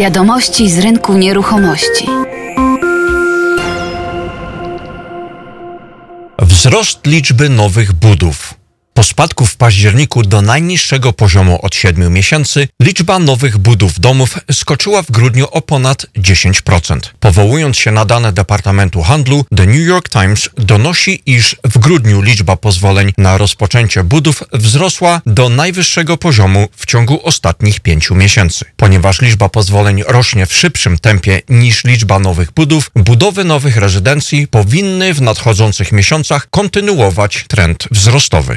Wiadomości z rynku nieruchomości. Wzrost liczby nowych budów. Spadku w październiku do najniższego poziomu od 7 miesięcy, liczba nowych budów domów skoczyła w grudniu o ponad 10%. Powołując się na dane Departamentu Handlu, The New York Times donosi, iż w grudniu liczba pozwoleń na rozpoczęcie budów wzrosła do najwyższego poziomu w ciągu ostatnich pięciu miesięcy. Ponieważ liczba pozwoleń rośnie w szybszym tempie niż liczba nowych budów, budowy nowych rezydencji powinny w nadchodzących miesiącach kontynuować trend wzrostowy.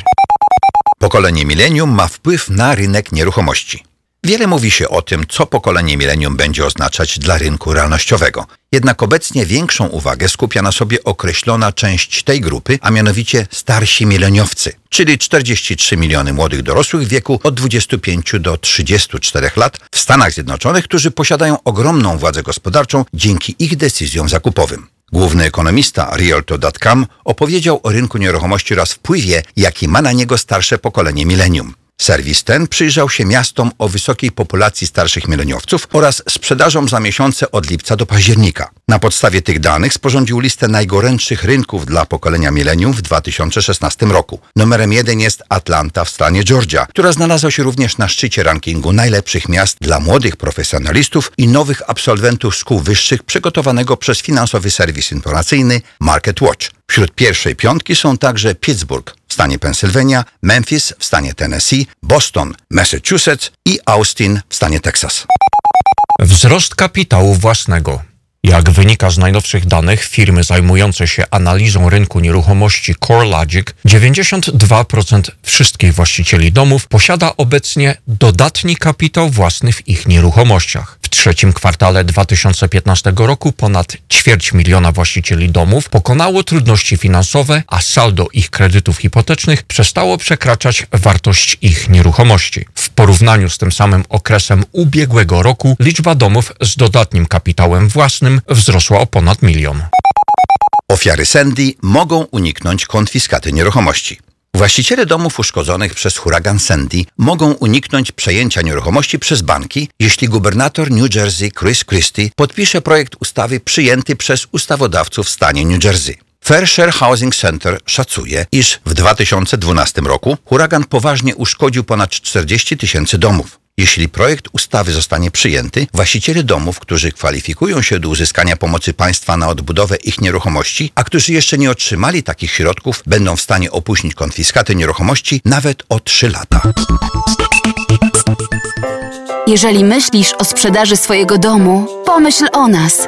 Pokolenie milenium ma wpływ na rynek nieruchomości. Wiele mówi się o tym, co pokolenie milenium będzie oznaczać dla rynku realnościowego. Jednak obecnie większą uwagę skupia na sobie określona część tej grupy, a mianowicie starsi mileniowcy, czyli 43 miliony młodych dorosłych w wieku od 25 do 34 lat w Stanach Zjednoczonych, którzy posiadają ogromną władzę gospodarczą dzięki ich decyzjom zakupowym. Główny ekonomista Realtor.com opowiedział o rynku nieruchomości oraz wpływie, jaki ma na niego starsze pokolenie milenium. Serwis ten przyjrzał się miastom o wysokiej populacji starszych mileniowców oraz sprzedażom za miesiące od lipca do października. Na podstawie tych danych sporządził listę najgorętszych rynków dla pokolenia milenium w 2016 roku. Numerem jeden jest Atlanta w stanie Georgia, która znalazła się również na szczycie rankingu najlepszych miast dla młodych profesjonalistów i nowych absolwentów szkół wyższych przygotowanego przez finansowy serwis informacyjny Market Watch. Wśród pierwszej piątki są także Pittsburgh w stanie Pensylwania, Memphis w stanie Tennessee, Boston, Massachusetts i Austin w stanie Texas. Wzrost kapitału własnego. Jak wynika z najnowszych danych firmy zajmującej się analizą rynku nieruchomości CoreLogic, 92% wszystkich właścicieli domów posiada obecnie dodatni kapitał własny w ich nieruchomościach. Trzecim kwartale 2015 roku ponad ćwierć miliona właścicieli domów pokonało trudności finansowe, a saldo ich kredytów hipotecznych przestało przekraczać wartość ich nieruchomości. W porównaniu z tym samym okresem ubiegłego roku liczba domów z dodatnim kapitałem własnym wzrosła o ponad milion. Ofiary Sandy mogą uniknąć konfiskaty nieruchomości. Właściciele domów uszkodzonych przez huragan Sandy mogą uniknąć przejęcia nieruchomości przez banki, jeśli gubernator New Jersey Chris Christie podpisze projekt ustawy przyjęty przez ustawodawców w stanie New Jersey. Fair Share Housing Center szacuje, iż w 2012 roku huragan poważnie uszkodził ponad 40 tysięcy domów. Jeśli projekt ustawy zostanie przyjęty, właściciele domów, którzy kwalifikują się do uzyskania pomocy państwa na odbudowę ich nieruchomości, a którzy jeszcze nie otrzymali takich środków, będą w stanie opóźnić konfiskatę nieruchomości nawet o 3 lata. Jeżeli myślisz o sprzedaży swojego domu, pomyśl o nas.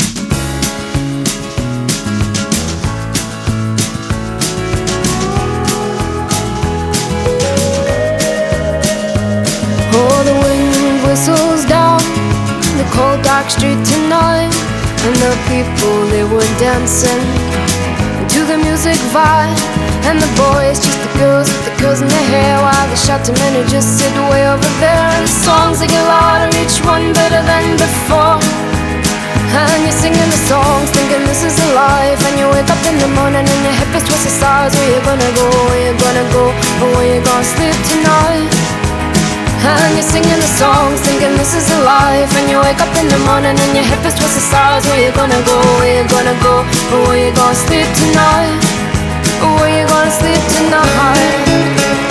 Street tonight, and the people they were dancing to the music vibe, and the boys just the girls with the girls in their hair, while the shouting men who just sit way over there, and the songs they get louder, each one better than before. And you're singing the songs, thinking this is a life. And you wake up in the morning and your hip is twisted sides. Where you gonna go? Where you gonna go? Or where you gonna sleep tonight? And you're singing the songs, thinking this is a life. And you wake up in the morning and your hip is twisted sides. Where you gonna go? Where you gonna go? Where you gonna sleep tonight? Where you gonna sleep tonight?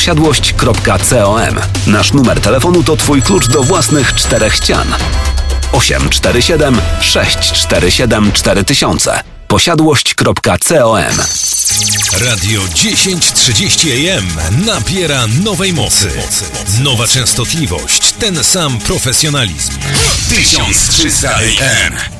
posiadłość.com. Nasz numer telefonu to Twój klucz do własnych czterech ścian. 847 647 4000 posiadłość.com Radio 1030 AM nabiera nowej mocy. Nowa częstotliwość, ten sam profesjonalizm. 1300 AM.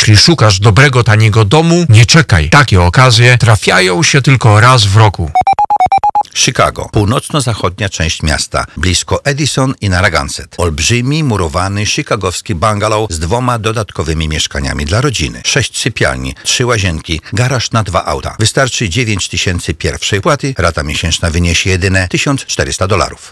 szukasz dobrego, taniego domu, nie czekaj. Takie okazje trafiają się tylko raz w roku. Chicago, północno-zachodnia część miasta, blisko Edison i Narragansett. Olbrzymi, murowany, chicagowski bungalow z dwoma dodatkowymi mieszkaniami dla rodziny. Sześć sypialni, trzy łazienki, garaż na dwa auta. Wystarczy 9 tysięcy pierwszej płaty, rata miesięczna wyniesie jedyne 1400 dolarów.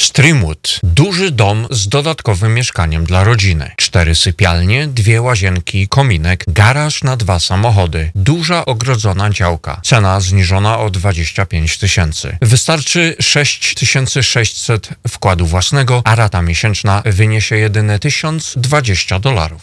Streamwood. Duży dom z dodatkowym mieszkaniem dla rodziny. Cztery sypialnie, dwie łazienki, kominek, garaż na dwa samochody. Duża ogrodzona działka. Cena zniżona o 25 tysięcy. Wystarczy 6600 wkładu własnego, a rata miesięczna wyniesie jedyne 1020 dolarów.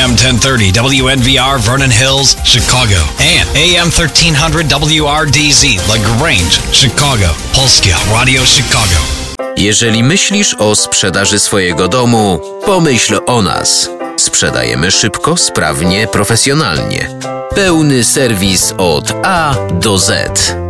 AM 1030 WNVR Vernon Hills, Chicago. And AM 1300 WRDZ LaGrange, Chicago. Polskie Radio Chicago. Jeżeli myślisz o sprzedaży swojego domu, pomyśl o nas. Sprzedajemy szybko, sprawnie, profesjonalnie. Pełny serwis od A do Z.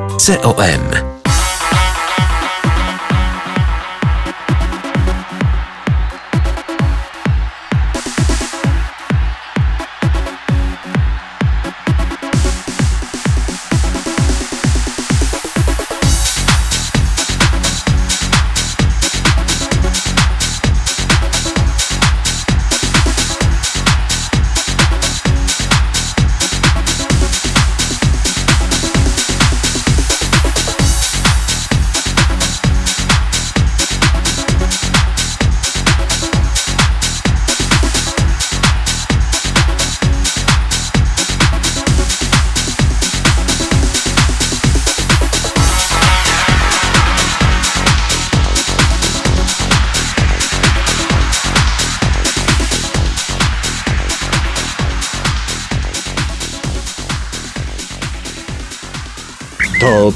To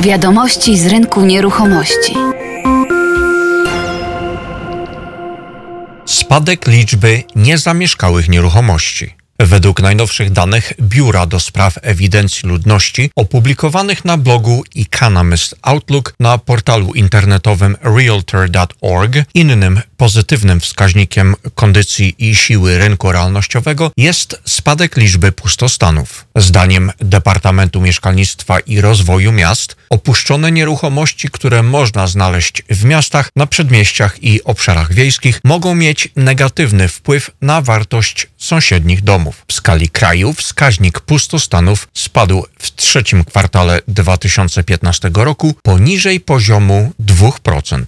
Wiadomości z rynku nieruchomości. Spadek liczby niezamieszkałych nieruchomości. Według najnowszych danych Biura do Spraw Ewidencji Ludności opublikowanych na blogu Economist Outlook na portalu internetowym realtor.org, innym pozytywnym wskaźnikiem kondycji i siły rynku realnościowego jest spadek liczby pustostanów. Zdaniem Departamentu Mieszkalnictwa i Rozwoju Miast, opuszczone nieruchomości, które można znaleźć w miastach, na przedmieściach i obszarach wiejskich, mogą mieć negatywny wpływ na wartość sąsiednich domów. W skali kraju wskaźnik pustostanów spadł w trzecim kwartale 2015 roku poniżej poziomu 2%.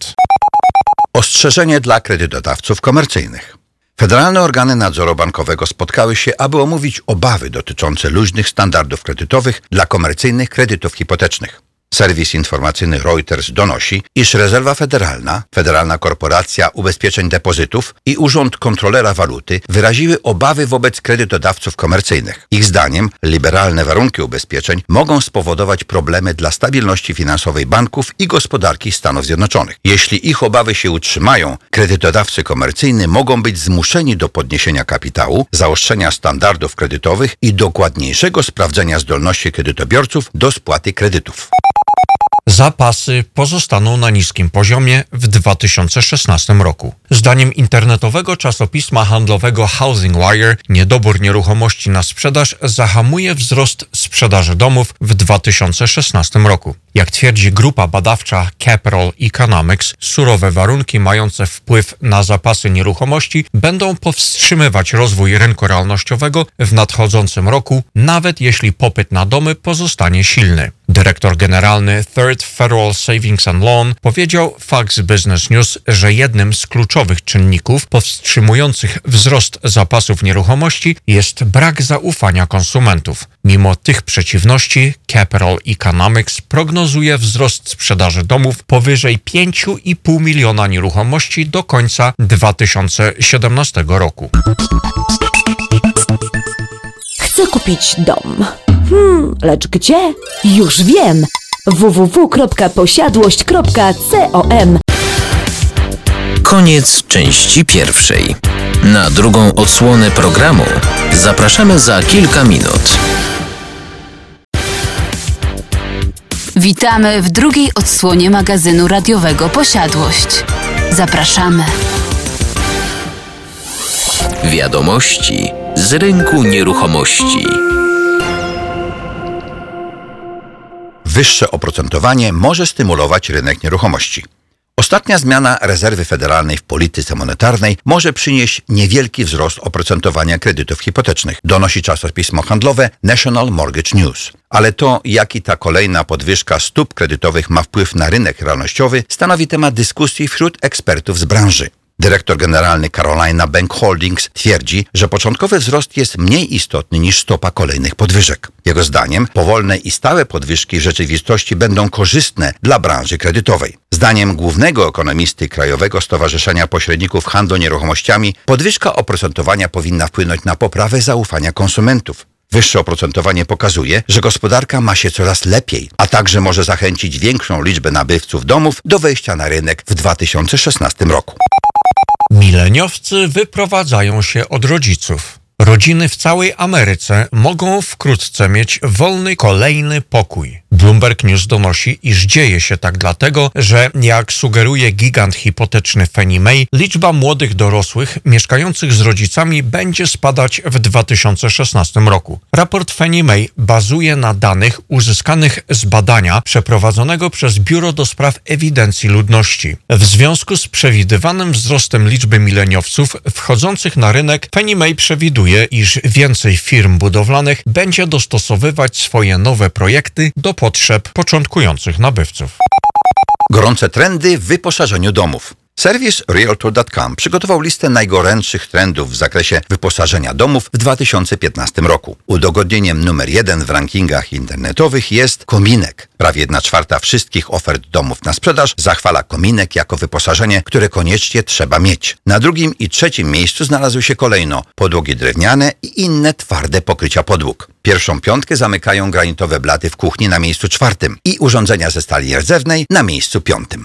Ostrzeżenie dla kredytodawców komercyjnych. Federalne organy nadzoru bankowego spotkały się, aby omówić obawy dotyczące luźnych standardów kredytowych dla komercyjnych kredytów hipotecznych. Serwis informacyjny Reuters donosi, iż Rezerwa Federalna, Federalna Korporacja Ubezpieczeń Depozytów i Urząd Kontrolera Waluty wyraziły obawy wobec kredytodawców komercyjnych. Ich zdaniem liberalne warunki ubezpieczeń mogą spowodować problemy dla stabilności finansowej banków i gospodarki Stanów Zjednoczonych. Jeśli ich obawy się utrzymają, kredytodawcy komercyjni mogą być zmuszeni do podniesienia kapitału, zaostrzenia standardów kredytowych i dokładniejszego sprawdzenia zdolności kredytobiorców do spłaty kredytów. Zapasy pozostaną na niskim poziomie w 2016 roku. Zdaniem internetowego czasopisma handlowego Housing Wire, niedobór nieruchomości na sprzedaż zahamuje wzrost sprzedaży domów w 2016 roku. Jak twierdzi grupa badawcza Capital Economics, surowe warunki mające wpływ na zapasy nieruchomości będą powstrzymywać rozwój rynku realnościowego w nadchodzącym roku, nawet jeśli popyt na domy pozostanie silny. Dyrektor generalny Third Federal Savings and Loan powiedział Fox Business News, że jednym z kluczowych czynników powstrzymujących wzrost zapasów nieruchomości jest brak zaufania konsumentów. Mimo tych przeciwności, Capital Economics prognozuje wzrost sprzedaży domów powyżej 5,5 miliona nieruchomości do końca 2017 roku. Chcę kupić dom. Hmm, lecz gdzie? Już wiem! www.posiadłość.com Koniec części pierwszej. Na drugą odsłonę programu zapraszamy za kilka minut. Witamy w drugiej odsłonie magazynu radiowego Posiadłość. Zapraszamy. Wiadomości z rynku nieruchomości. Wyższe oprocentowanie może stymulować rynek nieruchomości. Ostatnia zmiana rezerwy federalnej w polityce monetarnej może przynieść niewielki wzrost oprocentowania kredytów hipotecznych, donosi czasopismo handlowe National Mortgage News. Ale to, jaki ta kolejna podwyżka stóp kredytowych ma wpływ na rynek realnościowy, stanowi temat dyskusji wśród ekspertów z branży. Dyrektor generalny Carolina Bank Holdings twierdzi, że początkowy wzrost jest mniej istotny niż stopa kolejnych podwyżek. Jego zdaniem powolne i stałe podwyżki w rzeczywistości będą korzystne dla branży kredytowej. Zdaniem głównego ekonomisty Krajowego Stowarzyszenia Pośredników Handlu Nieruchomościami podwyżka oprocentowania powinna wpłynąć na poprawę zaufania konsumentów. Wyższe oprocentowanie pokazuje, że gospodarka ma się coraz lepiej, a także może zachęcić większą liczbę nabywców domów do wejścia na rynek w 2016 roku. Mileniowcy wyprowadzają się od rodziców. Rodziny w całej Ameryce mogą wkrótce mieć wolny kolejny pokój. Bloomberg News donosi, iż dzieje się tak dlatego, że jak sugeruje gigant hipoteczny Fannie Mae, liczba młodych dorosłych mieszkających z rodzicami będzie spadać w 2016 roku. Raport Fannie Mae bazuje na danych uzyskanych z badania przeprowadzonego przez Biuro do Spraw Ewidencji Ludności. W związku z przewidywanym wzrostem liczby mileniowców wchodzących na rynek, Fannie Mae przewiduje, iż więcej firm budowlanych będzie dostosowywać swoje nowe projekty do potrzeb początkujących nabywców. Gorące trendy w wyposażeniu domów. Serwis Realtor.com przygotował listę najgorętszych trendów w zakresie wyposażenia domów w 2015 roku. Udogodnieniem numer jeden w rankingach internetowych jest kominek. Prawie jedna czwarta wszystkich ofert domów na sprzedaż zachwala kominek jako wyposażenie, które koniecznie trzeba mieć. Na drugim i trzecim miejscu znalazły się kolejno podłogi drewniane i inne twarde pokrycia podłóg. Pierwszą piątkę zamykają granitowe blaty w kuchni na miejscu czwartym i urządzenia ze stali rdzewnej na miejscu piątym.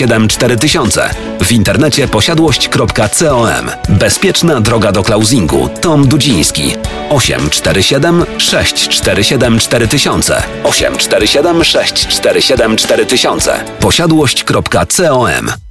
4000. W internecie posiadłość.com. Bezpieczna droga do closingu. Tom Dudziński. 847 647 4000. 847 647 4000. Posiadłość.com.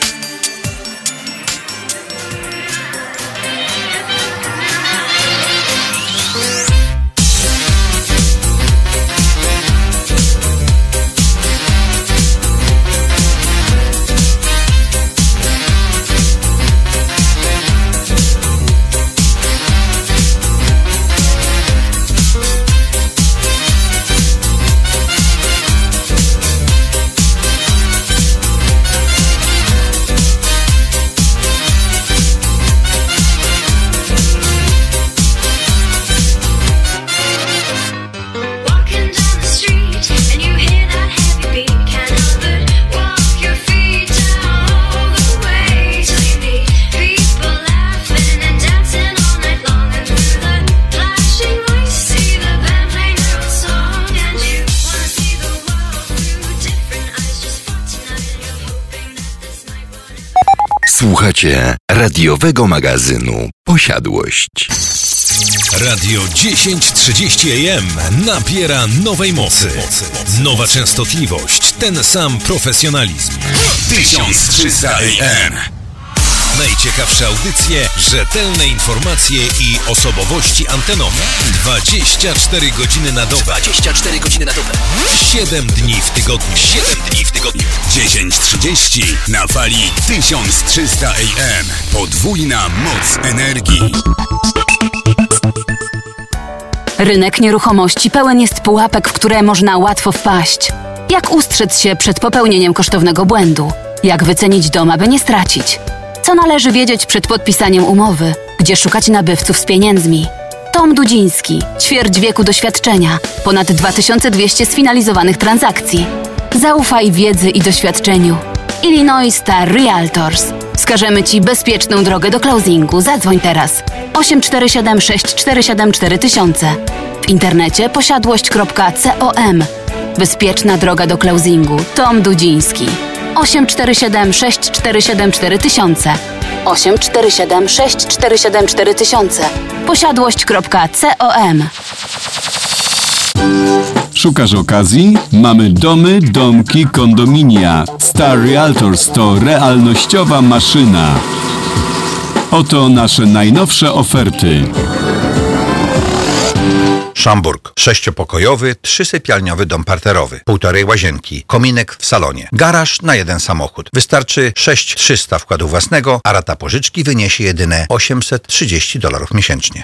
Słuchacie radiowego magazynu Posiadłość. Radio 1030 AM nabiera nowej mocy. Nowa częstotliwość, ten sam profesjonalizm. 1300 AM. Najciekawsze audycje, rzetelne informacje i osobowości antenowe. 24 godziny na dobę. 24 godziny na dobę. 7 dni w tygodniu. 7 dni w tygodniu. 10.30 na fali 1300 AM. Podwójna moc energii. Rynek nieruchomości pełen jest pułapek, w które można łatwo wpaść. Jak ustrzec się przed popełnieniem kosztownego błędu? Jak wycenić dom, aby nie stracić? Co należy wiedzieć przed podpisaniem umowy? Gdzie szukać nabywców z pieniędzmi? Tom Dudziński, ćwierć wieku doświadczenia, ponad 2200 sfinalizowanych transakcji. Zaufaj wiedzy i doświadczeniu. Illinois Star Realtors. Wskażemy Ci bezpieczną drogę do closingu. Zadzwoń teraz. 847 647 4000. W internecie posiadłość.com. Bezpieczna droga do closingu. Tom Dudziński. 847 647 4000. 847 647 4000. Posiadłość.com. Szukasz okazji? Mamy domy, domki, kondominia. Star Realtors to realnościowa maszyna. Oto nasze najnowsze oferty. Szamburg. Sześciopokojowy, trzysypialniowy dom parterowy, półtorej łazienki, kominek w salonie, garaż na jeden samochód. Wystarczy 6300 wkładu własnego, a rata pożyczki wyniesie jedyne 830 dolarów miesięcznie.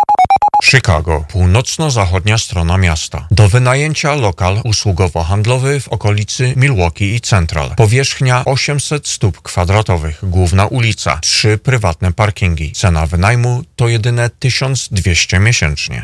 Chicago, północno-zachodnia strona miasta. Do wynajęcia lokal usługowo-handlowy w okolicy Milwaukee i Central. Powierzchnia 800 stóp kwadratowych, główna ulica, trzy prywatne parkingi. Cena wynajmu to jedyne 1200 miesięcznie.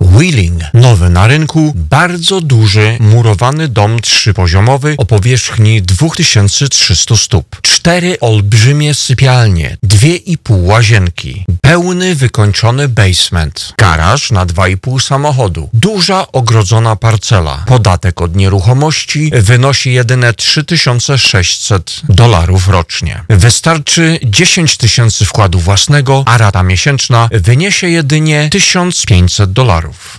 Wheeling. Nowy na rynku, bardzo duży, murowany dom trzypoziomowy o powierzchni 2300 stóp. Cztery olbrzymie sypialnie, dwie i pół łazienki, pełny wykończony basement, garaż na dwa i pół samochodu, duża ogrodzona parcela. Podatek od nieruchomości wynosi jedyne 3600 dolarów rocznie. Wystarczy 10 tysięcy wkładu własnego, a rata miesięczna wyniesie jedynie 1500 dolarów. Kraków.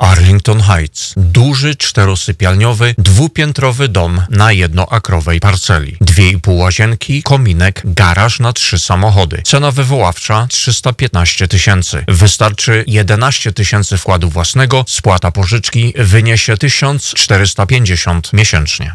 Arlington Heights. Duży, czterosypialniowy, dwupiętrowy dom na jednoakrowej parceli. Dwie i pół łazienki, kominek, garaż na trzy samochody. Cena wywoławcza 315 tysięcy. Wystarczy 11 tysięcy wkładu własnego, spłata pożyczki wyniesie 1450 miesięcznie.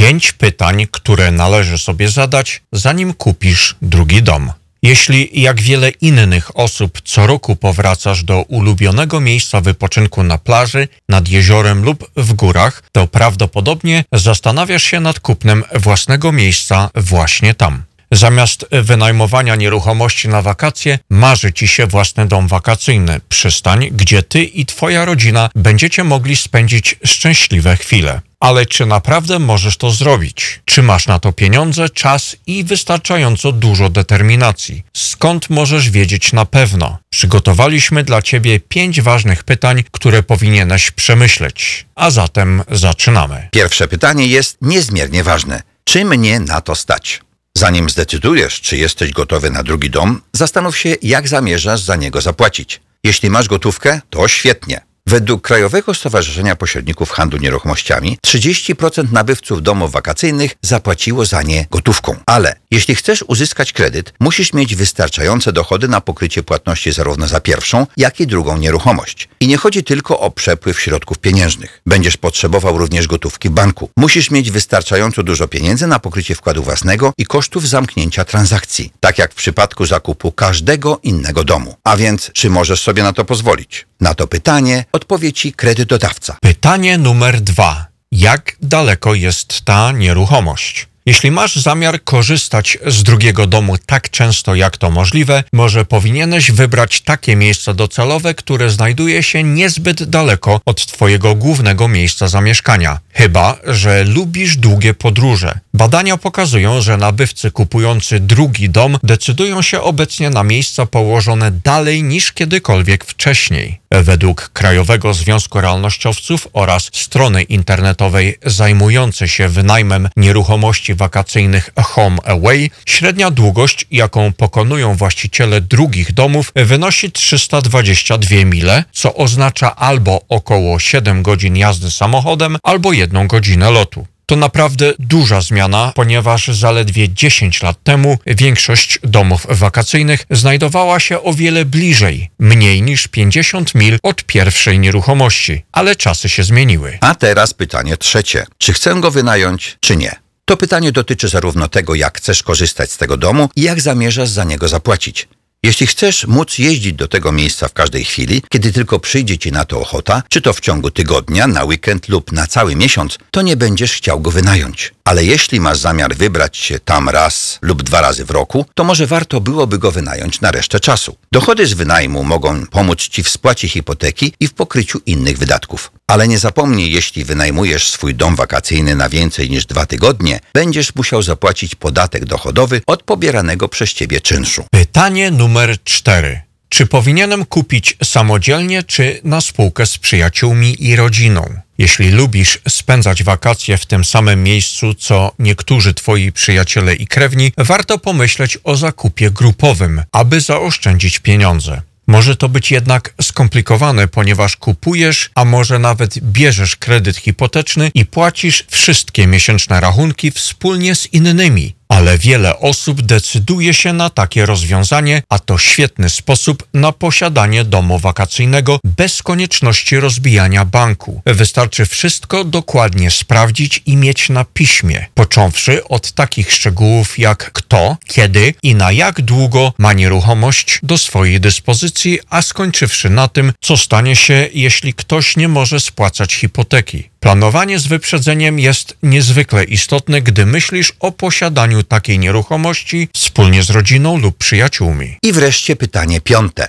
Pięć pytań, które należy sobie zadać, zanim kupisz drugi dom. Jeśli, jak wiele innych osób, co roku powracasz do ulubionego miejsca wypoczynku na plaży, nad jeziorem lub w górach, to prawdopodobnie zastanawiasz się nad kupnem własnego miejsca właśnie tam. Zamiast wynajmowania nieruchomości na wakacje, marzy ci się własny dom wakacyjny, przystań, gdzie ty i twoja rodzina będziecie mogli spędzić szczęśliwe chwile. Ale czy naprawdę możesz to zrobić? Czy masz na to pieniądze, czas i wystarczająco dużo determinacji? Skąd możesz wiedzieć na pewno? Przygotowaliśmy dla Ciebie pięć ważnych pytań, które powinieneś przemyśleć. A zatem zaczynamy. Pierwsze pytanie jest niezmiernie ważne. Czy mnie na to stać? Zanim zdecydujesz, czy jesteś gotowy na drugi dom, zastanów się, jak zamierzasz za niego zapłacić. Jeśli masz gotówkę, to świetnie. Według Krajowego Stowarzyszenia Pośredników Handlu Nieruchomościami 30% nabywców domów wakacyjnych zapłaciło za nie gotówką. Ale jeśli chcesz uzyskać kredyt, musisz mieć wystarczające dochody na pokrycie płatności zarówno za pierwszą, jak i drugą nieruchomość. I nie chodzi tylko o przepływ środków pieniężnych. Będziesz potrzebował również gotówki w banku. Musisz mieć wystarczająco dużo pieniędzy na pokrycie wkładu własnego i kosztów zamknięcia transakcji, tak jak w przypadku zakupu każdego innego domu. A więc, czy możesz sobie na to pozwolić? Na to pytanie odpowie Ci kredytodawca. Pytanie numer dwa. Jak daleko jest ta nieruchomość? Jeśli masz zamiar korzystać z drugiego domu tak często jak to możliwe, może powinieneś wybrać takie miejsce docelowe, które znajduje się niezbyt daleko od Twojego głównego miejsca zamieszkania. Chyba, że lubisz długie podróże. Badania pokazują, że nabywcy kupujący drugi dom decydują się obecnie na miejsca położone dalej niż kiedykolwiek wcześniej. Według Krajowego Związku Realnościowców oraz strony internetowej zajmującej się wynajmem nieruchomości wakacyjnych Home Away, średnia długość, jaką pokonują właściciele drugich domów, wynosi 322 mile, co oznacza albo około 7 godzin jazdy samochodem, albo 1 godzinę lotu. To naprawdę duża zmiana, ponieważ zaledwie 10 lat temu większość domów wakacyjnych znajdowała się o wiele bliżej, mniej niż 50 mil od pierwszej nieruchomości, ale czasy się zmieniły. A teraz pytanie trzecie. Czy chcę go wynająć, czy nie? To pytanie dotyczy zarówno tego, jak chcesz korzystać z tego domu jak zamierzasz za niego zapłacić. Jeśli chcesz móc jeździć do tego miejsca w każdej chwili, kiedy tylko przyjdzie ci na to ochota, czy to w ciągu tygodnia, na weekend lub na cały miesiąc, to nie będziesz chciał go wynająć. Ale jeśli masz zamiar wybrać się tam raz lub dwa razy w roku, to może warto byłoby go wynająć na resztę czasu. Dochody z wynajmu mogą pomóc ci w spłacie hipoteki i w pokryciu innych wydatków. Ale nie zapomnij, jeśli wynajmujesz swój dom wakacyjny na więcej niż dwa tygodnie, będziesz musiał zapłacić podatek dochodowy od pobieranego przez ciebie czynszu. Pytanie numer cztery. Czy powinienem kupić samodzielnie, czy na spółkę z przyjaciółmi i rodziną? Jeśli lubisz spędzać wakacje w tym samym miejscu, co niektórzy twoi przyjaciele i krewni, warto pomyśleć o zakupie grupowym, aby zaoszczędzić pieniądze. Może to być jednak skomplikowane, ponieważ kupujesz, a może nawet bierzesz kredyt hipoteczny i płacisz wszystkie miesięczne rachunki wspólnie z innymi. Ale wiele osób decyduje się na takie rozwiązanie, a to świetny sposób na posiadanie domu wakacyjnego bez konieczności rozbijania banku. Wystarczy wszystko dokładnie sprawdzić i mieć na piśmie, począwszy od takich szczegółów jak kto, kiedy i na jak długo ma nieruchomość do swojej dyspozycji, a skończywszy na tym, co stanie się, jeśli ktoś nie może spłacać hipoteki. Planowanie z wyprzedzeniem jest niezwykle istotne, gdy myślisz o posiadaniu takiej nieruchomości wspólnie z rodziną lub przyjaciółmi. I wreszcie pytanie piąte.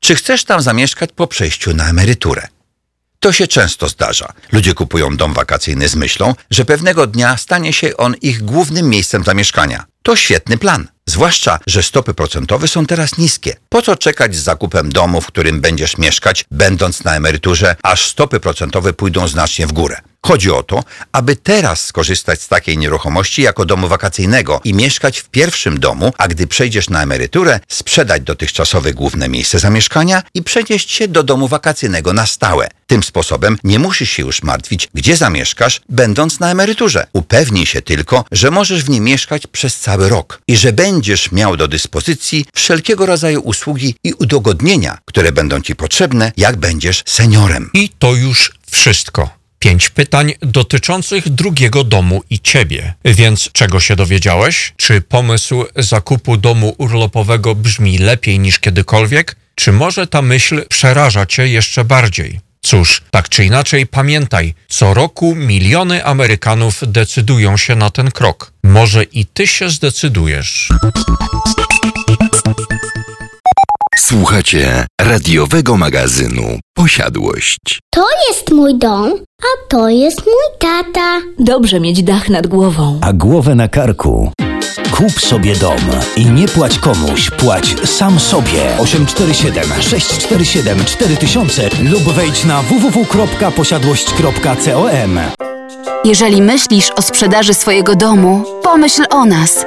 Czy chcesz tam zamieszkać po przejściu na emeryturę? To się często zdarza. Ludzie kupują dom wakacyjny z myślą, że pewnego dnia stanie się on ich głównym miejscem zamieszkania. To świetny plan. Zwłaszcza, że stopy procentowe są teraz niskie. Po co czekać z zakupem domu, w którym będziesz mieszkać, będąc na emeryturze, aż stopy procentowe pójdą znacznie w górę? Chodzi o to, aby teraz skorzystać z takiej nieruchomości jako domu wakacyjnego i mieszkać w pierwszym domu, a gdy przejdziesz na emeryturę, sprzedać dotychczasowe główne miejsce zamieszkania i przenieść się do domu wakacyjnego na stałe. Tym sposobem nie musisz się już martwić, gdzie zamieszkasz, będąc na emeryturze. Upewnij się tylko, że możesz w nim mieszkać przez cały rok i że będziesz miał do dyspozycji wszelkiego rodzaju usługi i udogodnienia, które będą Ci potrzebne, jak będziesz seniorem. I to już wszystko. Pięć pytań dotyczących drugiego domu i ciebie. Więc czego się dowiedziałeś? Czy pomysł zakupu domu urlopowego brzmi lepiej niż kiedykolwiek? Czy może ta myśl przeraża cię jeszcze bardziej? Cóż, tak czy inaczej, pamiętaj, co roku miliony Amerykanów decydują się na ten krok. Może i ty się zdecydujesz. Słuchacie radiowego magazynu Posiadłość. To jest mój dom, a to jest mój tata. Dobrze mieć dach nad głową. A głowę na karku. Kup sobie dom i nie płać komuś, płać sam sobie. 847 647 4000 lub wejdź na www.posiadłość.com. Jeżeli myślisz o sprzedaży swojego domu, pomyśl o nas.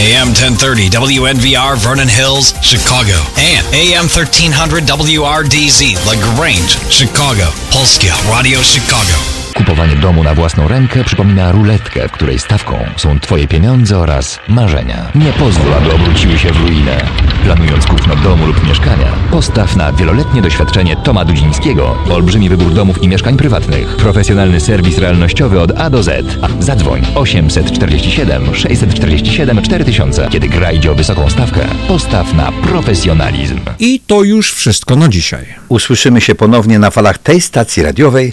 AM 1030 WNVR Vernon Hills, Chicago. And AM 1300 WRDZ LaGrange, Chicago. Polskie Radio Chicago. Kupowanie domu na własną rękę przypomina ruletkę, w której stawką są Twoje pieniądze oraz marzenia. Nie pozwól, aby obróciły się w ruinę. Planując kupno domu lub mieszkania, postaw na wieloletnie doświadczenie Toma Dudzińskiego, olbrzymi wybór domów i mieszkań prywatnych, profesjonalny serwis realnościowy od A do Z. Zadzwoń 847 647 4000. Kiedy gra idzie o wysoką stawkę, postaw na profesjonalizm. I to już wszystko na dzisiaj. Usłyszymy się ponownie na falach tej stacji radiowej